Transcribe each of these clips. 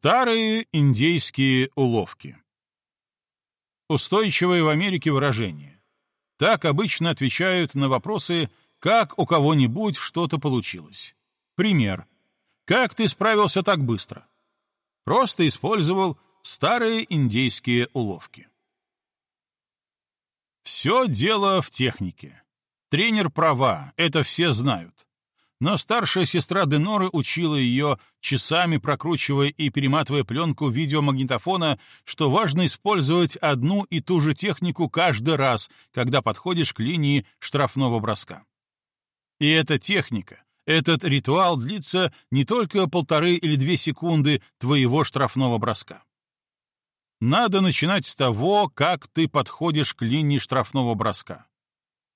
Старые индейские уловки. Устойчивое в Америке выражение. Так обычно отвечают на вопросы, как у кого-нибудь что-то получилось. Пример. Как ты справился так быстро? Просто использовал старые индейские уловки. Все дело в технике. Тренер права, это все знают. Но старшая сестра Деноры учила ее, часами прокручивая и перематывая пленку видеомагнитофона, что важно использовать одну и ту же технику каждый раз, когда подходишь к линии штрафного броска. И эта техника, этот ритуал длится не только полторы или две секунды твоего штрафного броска. Надо начинать с того, как ты подходишь к линии штрафного броска.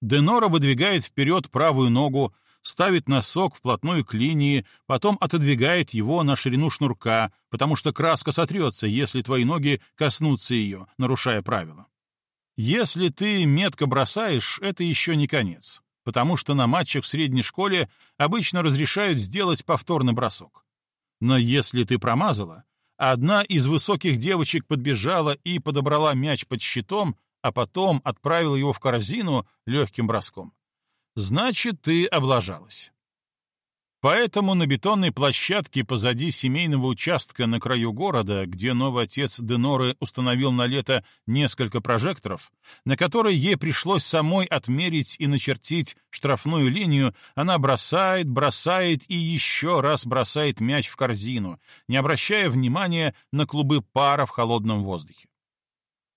Денора выдвигает вперед правую ногу, ставит носок вплотную к линии, потом отодвигает его на ширину шнурка, потому что краска сотрется, если твои ноги коснутся ее, нарушая правила. Если ты метко бросаешь, это еще не конец, потому что на матчах в средней школе обычно разрешают сделать повторный бросок. Но если ты промазала, одна из высоких девочек подбежала и подобрала мяч под щитом, а потом отправила его в корзину легким броском, значит, ты облажалась. Поэтому на бетонной площадке позади семейного участка на краю города, где новый отец Деноры установил на лето несколько прожекторов, на которой ей пришлось самой отмерить и начертить штрафную линию, она бросает, бросает и еще раз бросает мяч в корзину, не обращая внимания на клубы пара в холодном воздухе.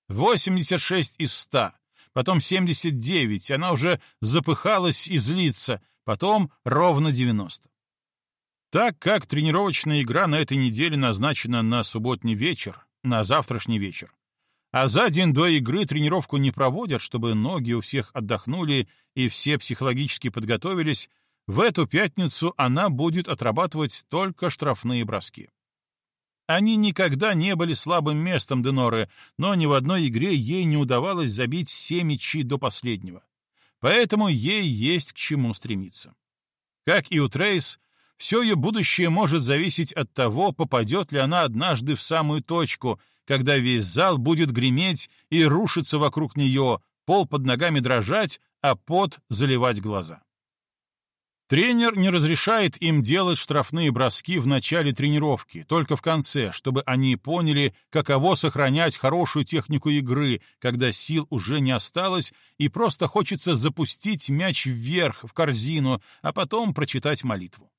86 из 100, потом 79, она уже запыхалась и злится, потом ровно 90. Так как тренировочная игра на этой неделе назначена на субботний вечер, на завтрашний вечер, а за день до игры тренировку не проводят, чтобы ноги у всех отдохнули и все психологически подготовились, в эту пятницу она будет отрабатывать только штрафные броски. Они никогда не были слабым местом Деноры, но ни в одной игре ей не удавалось забить все мячи до последнего. Поэтому ей есть к чему стремиться. Как и у Трейс, все ее будущее может зависеть от того, попадет ли она однажды в самую точку, когда весь зал будет греметь и рушиться вокруг нее, пол под ногами дрожать, а пот заливать глаза. Тренер не разрешает им делать штрафные броски в начале тренировки, только в конце, чтобы они поняли, каково сохранять хорошую технику игры, когда сил уже не осталось и просто хочется запустить мяч вверх в корзину, а потом прочитать молитву.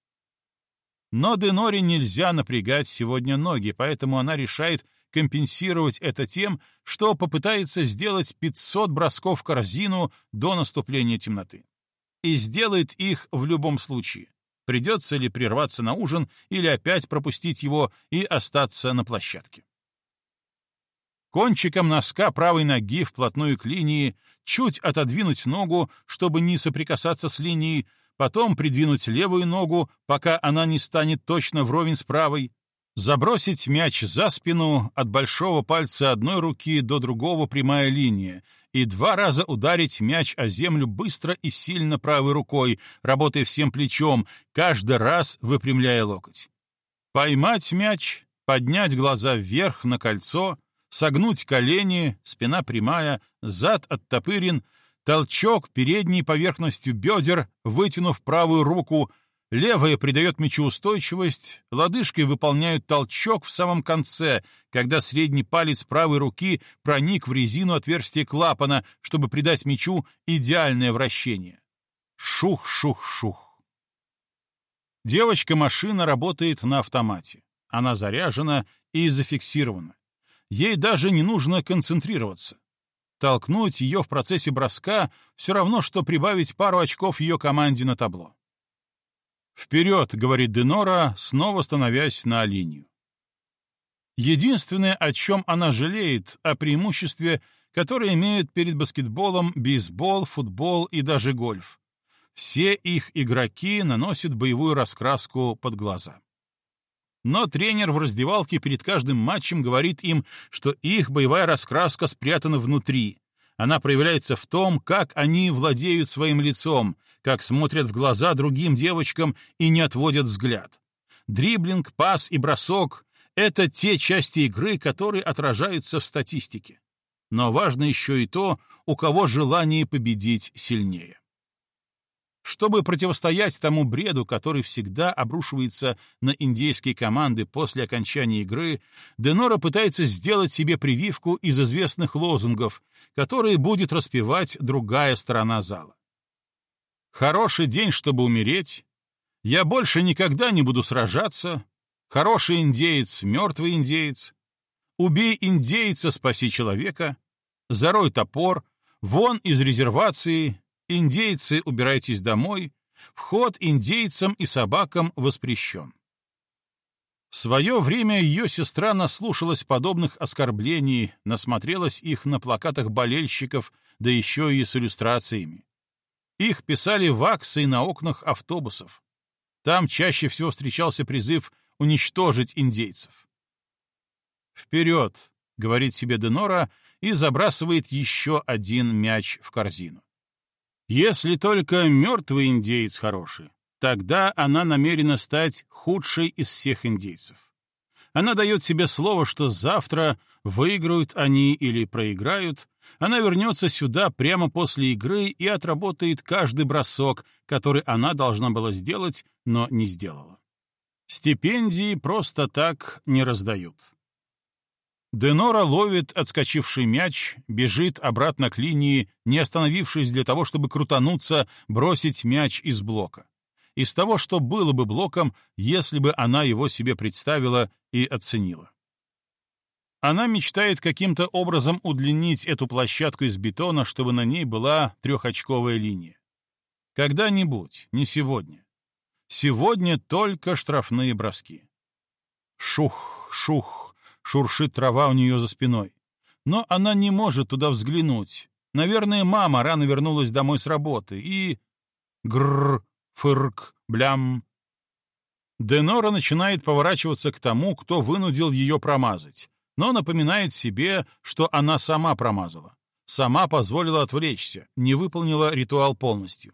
Но Деноре нельзя напрягать сегодня ноги, поэтому она решает компенсировать это тем, что попытается сделать 500 бросков в корзину до наступления темноты и сделает их в любом случае. Придется ли прерваться на ужин или опять пропустить его и остаться на площадке. Кончиком носка правой ноги вплотную к линии, чуть отодвинуть ногу, чтобы не соприкасаться с линией, потом придвинуть левую ногу, пока она не станет точно вровень с правой, забросить мяч за спину от большого пальца одной руки до другого прямая линия, и два раза ударить мяч о землю быстро и сильно правой рукой, работая всем плечом, каждый раз выпрямляя локоть. Поймать мяч, поднять глаза вверх на кольцо, согнуть колени, спина прямая, зад оттопырен, толчок передней поверхностью бедер, вытянув правую руку — Левая придает мячу устойчивость, лодыжкой выполняют толчок в самом конце, когда средний палец правой руки проник в резину отверстия клапана, чтобы придать мячу идеальное вращение. Шух-шух-шух. Девочка-машина работает на автомате. Она заряжена и зафиксирована. Ей даже не нужно концентрироваться. Толкнуть ее в процессе броска все равно, что прибавить пару очков ее команде на табло. «Вперед!» — говорит Денора, снова становясь на линию. Единственное, о чем она жалеет, о преимуществе, которое имеют перед баскетболом бейсбол, футбол и даже гольф. Все их игроки наносят боевую раскраску под глаза. Но тренер в раздевалке перед каждым матчем говорит им, что их боевая раскраска спрятана внутри, она проявляется в том, как они владеют своим лицом, как смотрят в глаза другим девочкам и не отводят взгляд. Дриблинг, пас и бросок — Это те части игры, которые отражаются в статистике. Но важно еще и то, у кого желание победить сильнее. Чтобы противостоять тому бреду, который всегда обрушивается на индейские команды после окончания игры, Денора пытается сделать себе прививку из известных лозунгов, которые будет распевать другая сторона зала. «Хороший день, чтобы умереть», «Я больше никогда не буду сражаться», «Хороший индеец, мертвый индеец», «Убей индейца, спаси человека», «Зарой топор», «Вон из резервации», Индейцы, убирайтесь домой. Вход индейцам и собакам воспрещен. В свое время ее сестра наслушалась подобных оскорблений, насмотрелась их на плакатах болельщиков, да еще и с иллюстрациями. Их писали ваксы на окнах автобусов. Там чаще всего встречался призыв уничтожить индейцев. «Вперед!» — говорит себе Денора и забрасывает еще один мяч в корзину. Если только мертвый индеец хороший, тогда она намерена стать худшей из всех индейцев. Она дает себе слово, что завтра выиграют они или проиграют, она вернется сюда прямо после игры и отработает каждый бросок, который она должна была сделать, но не сделала. Стипендии просто так не раздают. Денора ловит отскочивший мяч, бежит обратно к линии, не остановившись для того, чтобы крутануться, бросить мяч из блока. Из того, что было бы блоком, если бы она его себе представила и оценила. Она мечтает каким-то образом удлинить эту площадку из бетона, чтобы на ней была трехочковая линия. Когда-нибудь, не сегодня. Сегодня только штрафные броски. Шух, шух, шуршит трава у нее за спиной. Но она не может туда взглянуть. Наверное, мама рано вернулась домой с работы и... Гррр, фырк, блям. Денора начинает поворачиваться к тому, кто вынудил ее промазать, но напоминает себе, что она сама промазала. Сама позволила отвлечься, не выполнила ритуал полностью.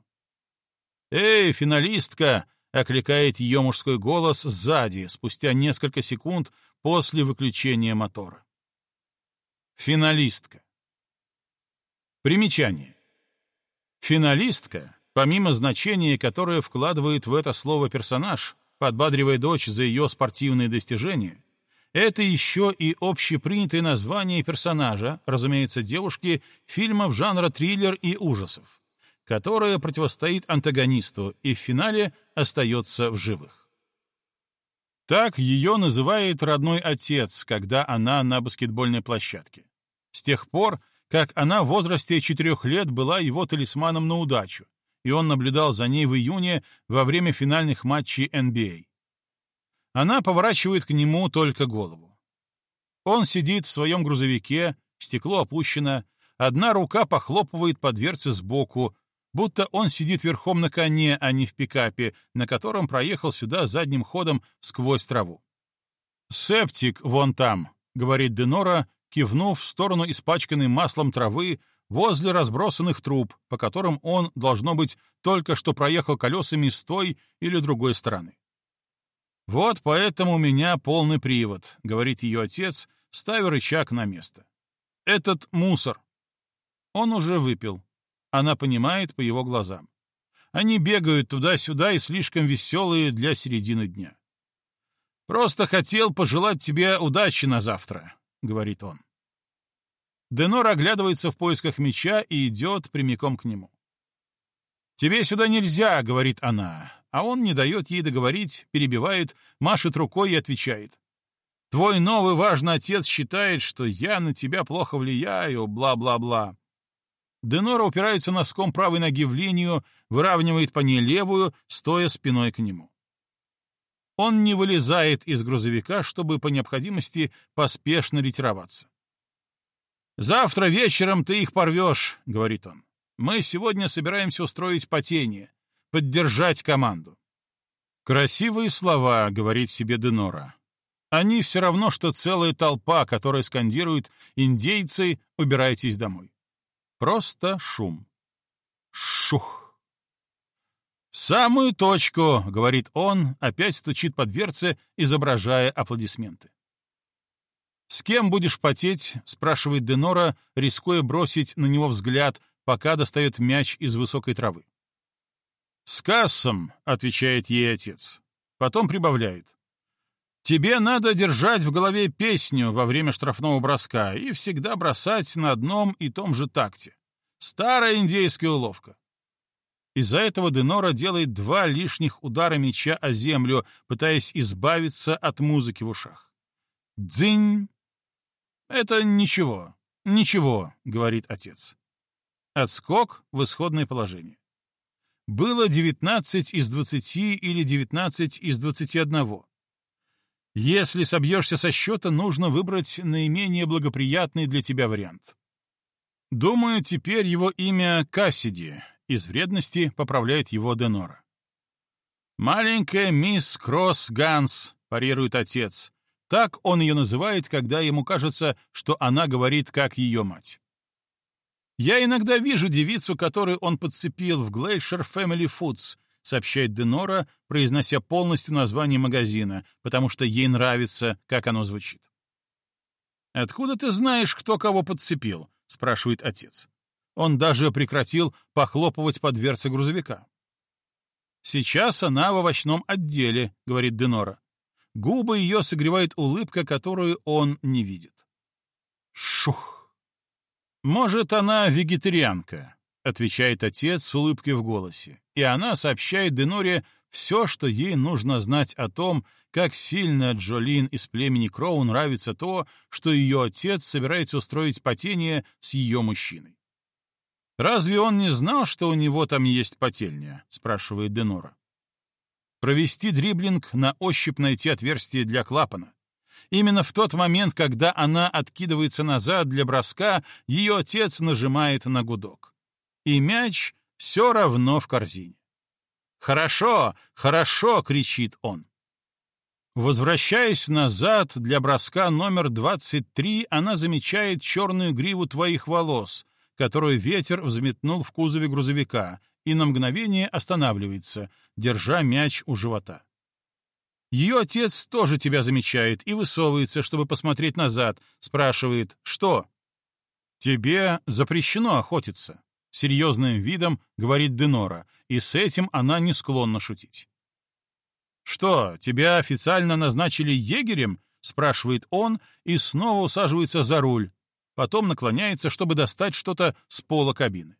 «Эй, финалистка!» — окликает ее мужской голос сзади, спустя несколько секунд после выключения мотора. Финалистка. Примечание. Финалистка, помимо значения, которое вкладывает в это слово персонаж, подбадривая дочь за ее спортивные достижения, это еще и общепринятое название персонажа, разумеется, девушки, фильмов жанра триллер и ужасов, которое противостоит антагонисту и в финале остается в живых. Так ее называет родной отец, когда она на баскетбольной площадке. С тех пор, как она в возрасте четырех лет была его талисманом на удачу, и он наблюдал за ней в июне во время финальных матчей NBA. А. Она поворачивает к нему только голову. Он сидит в своем грузовике, стекло опущено, одна рука похлопывает по дверце сбоку, будто он сидит верхом на коне, а не в пикапе, на котором проехал сюда задним ходом сквозь траву. «Септик вон там», — говорит Денора, кивнув в сторону испачканной маслом травы возле разбросанных труб, по которым он, должно быть, только что проехал колесами с той или другой стороны. «Вот поэтому у меня полный привод», — говорит ее отец, ставя рычаг на место. «Этот мусор». Он уже выпил. Она понимает по его глазам. Они бегают туда-сюда и слишком веселые для середины дня. «Просто хотел пожелать тебе удачи на завтра», — говорит он. Денор оглядывается в поисках меча и идет прямиком к нему. «Тебе сюда нельзя», — говорит она, а он не дает ей договорить, перебивает, машет рукой и отвечает. «Твой новый важный отец считает, что я на тебя плохо влияю, бла-бла-бла. Денора упирается носком правой ноги в линию, выравнивает по ней левую, стоя спиной к нему. Он не вылезает из грузовика, чтобы по необходимости поспешно ретироваться. «Завтра вечером ты их порвешь», — говорит он. «Мы сегодня собираемся устроить потение, поддержать команду». «Красивые слова», — говорит себе Денора. «Они все равно, что целая толпа, которая скандирует «Индейцы, убирайтесь домой». Просто шум. Шух. «Самую точку», — говорит он, опять стучит по дверце, изображая аплодисменты. «С кем будешь потеть?» — спрашивает Денора, рискуя бросить на него взгляд, пока достает мяч из высокой травы. «С кассом», — отвечает ей отец. Потом прибавляет. «Тебе надо держать в голове песню во время штрафного броска и всегда бросать на одном и том же такте. Старая индейская уловка. Из-за этого Денора делает два лишних удара меча о землю, пытаясь избавиться от музыки в ушах. «Дзынь!» «Это ничего, ничего», — говорит отец. Отскок в исходное положение. Было 19 из 20 или 19 из 21. Если собьешься со счета, нужно выбрать наименее благоприятный для тебя вариант. Думаю, теперь его имя Кассиди. Из вредности поправляет его Денора. «Маленькая мисс Кросс Ганс», — парирует отец. Так он ее называет, когда ему кажется, что она говорит, как ее мать. «Я иногда вижу девицу, которую он подцепил в Glacier Family Foods», сообщает Денора, произнося полностью название магазина, потому что ей нравится, как оно звучит. «Откуда ты знаешь, кто кого подцепил?» — спрашивает отец. Он даже прекратил похлопывать по дверце грузовика. «Сейчас она в овощном отделе», — говорит Денора. Губы ее согревает улыбка, которую он не видит. Шух! «Может, она вегетарианка», — отвечает отец с улыбкой в голосе, и она сообщает Деноре все, что ей нужно знать о том, как сильно Джолин из племени Кроу нравится то, что ее отец собирается устроить потение с ее мужчиной. «Разве он не знал, что у него там есть потельня?» — спрашивает Денора. Провести дриблинг, на ощупь найти отверстие для клапана. Именно в тот момент, когда она откидывается назад для броска, ее отец нажимает на гудок. И мяч все равно в корзине. «Хорошо, хорошо!» — кричит он. Возвращаясь назад для броска номер 23, она замечает черную гриву твоих волос, которую ветер взметнул в кузове грузовика, и на мгновение останавливается, держа мяч у живота. Ее отец тоже тебя замечает и высовывается, чтобы посмотреть назад, спрашивает «Что?» «Тебе запрещено охотиться», серьезным видом говорит Денора, и с этим она не склонна шутить. «Что, тебя официально назначили егерем?» — спрашивает он и снова усаживается за руль, потом наклоняется, чтобы достать что-то с пола кабины.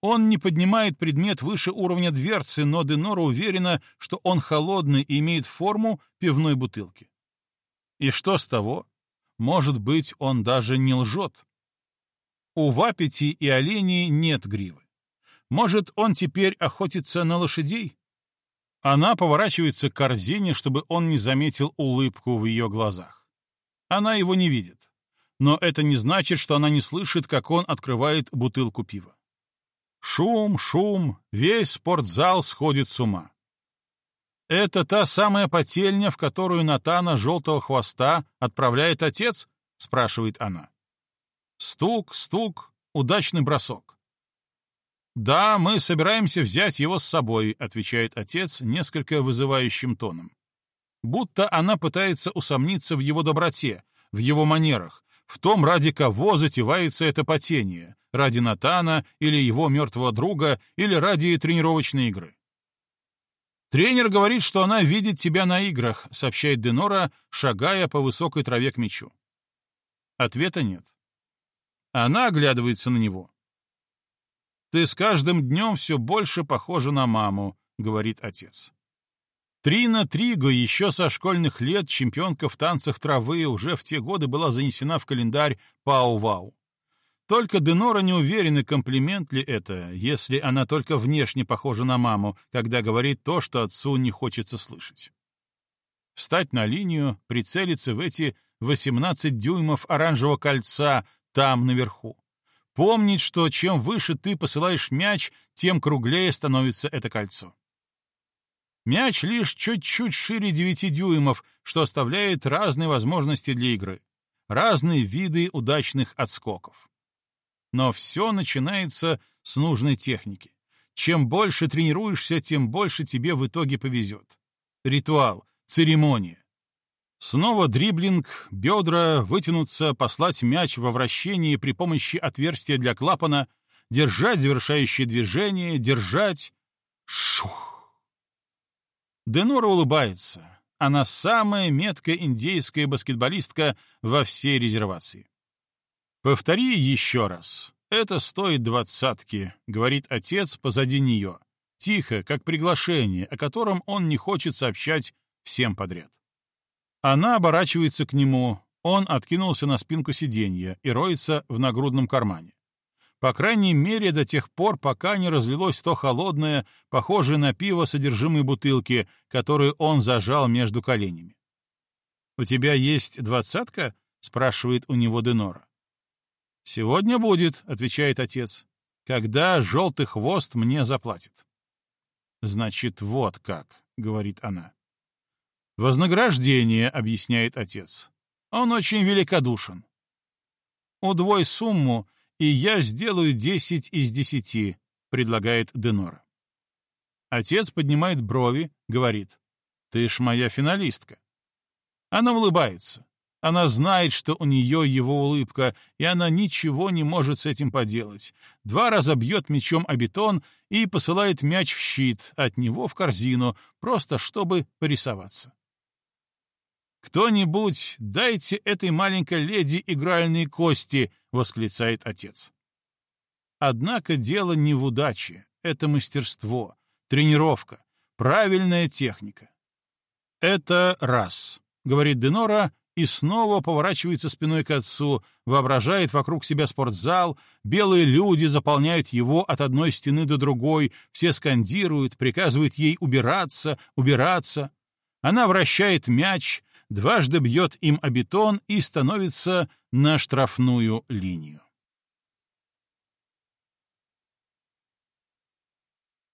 Он не поднимает предмет выше уровня дверцы, но Денора уверена, что он холодный и имеет форму пивной бутылки. И что с того? Может быть, он даже не лжет. У вапити и оленей нет гривы. Может, он теперь охотится на лошадей? Она поворачивается к корзине, чтобы он не заметил улыбку в ее глазах. Она его не видит. Но это не значит, что она не слышит, как он открывает бутылку пива. Шум, шум, весь спортзал сходит с ума. «Это та самая потельня, в которую Натана Желтого Хвоста отправляет отец?» — спрашивает она. Стук, стук, удачный бросок. «Да, мы собираемся взять его с собой», — отвечает отец несколько вызывающим тоном. Будто она пытается усомниться в его доброте, в его манерах, в том, ради кого затевается это потение, ради Натана или его мертвого друга, или ради тренировочной игры. «Тренер говорит, что она видит тебя на играх», — сообщает Денора, шагая по высокой траве к мячу. Ответа нет. Она оглядывается на него. «Ты с каждым днем все больше похожа на маму», — говорит отец. Трина Триго еще со школьных лет чемпионка в танцах травы уже в те годы была занесена в календарь Пау-Вау. Только Денора не уверена, комплимент ли это, если она только внешне похожа на маму, когда говорит то, что отцу не хочется слышать. Встать на линию, прицелиться в эти 18 дюймов оранжевого кольца, там, наверху. Помнить, что чем выше ты посылаешь мяч, тем круглее становится это кольцо. Мяч лишь чуть-чуть шире 9 дюймов, что оставляет разные возможности для игры, разные виды удачных отскоков. Но все начинается с нужной техники. Чем больше тренируешься, тем больше тебе в итоге повезет. Ритуал, церемония. Снова дриблинг, бедра, вытянуться, послать мяч во вращении при помощи отверстия для клапана, держать завершающее движение, держать... Шух! Денора улыбается. Она самая меткая индейская баскетболистка во всей резервации. «Повтори еще раз. Это стоит двадцатки», — говорит отец позади нее. Тихо, как приглашение, о котором он не хочет сообщать всем подряд. Она оборачивается к нему, он откинулся на спинку сиденья и роется в нагрудном кармане. По крайней мере, до тех пор, пока не разлилось то холодное, похожее на пиво содержимое бутылки, которую он зажал между коленями. «У тебя есть двадцатка?» — спрашивает у него Денора. «Сегодня будет», — отвечает отец, — «когда желтый хвост мне заплатит». «Значит, вот как», — говорит она. «Вознаграждение», — объясняет отец. «Он очень великодушен». «Удвой сумму, и я сделаю десять из десяти», — предлагает Денора. Отец поднимает брови, говорит. «Ты ж моя финалистка». Она улыбается. Она знает, что у нее его улыбка, и она ничего не может с этим поделать. Два раза бьет мячом о бетон и посылает мяч в щит, от него в корзину, просто чтобы порисоваться. «Кто-нибудь, дайте этой маленькой леди игральные кости!» — восклицает отец. Однако дело не в удаче, это мастерство, тренировка, правильная техника. «Это раз», — говорит Денора и снова поворачивается спиной к отцу, воображает вокруг себя спортзал, белые люди заполняют его от одной стены до другой, все скандируют, приказывают ей убираться, убираться. Она вращает мяч, дважды бьет им о бетон и становится на штрафную линию.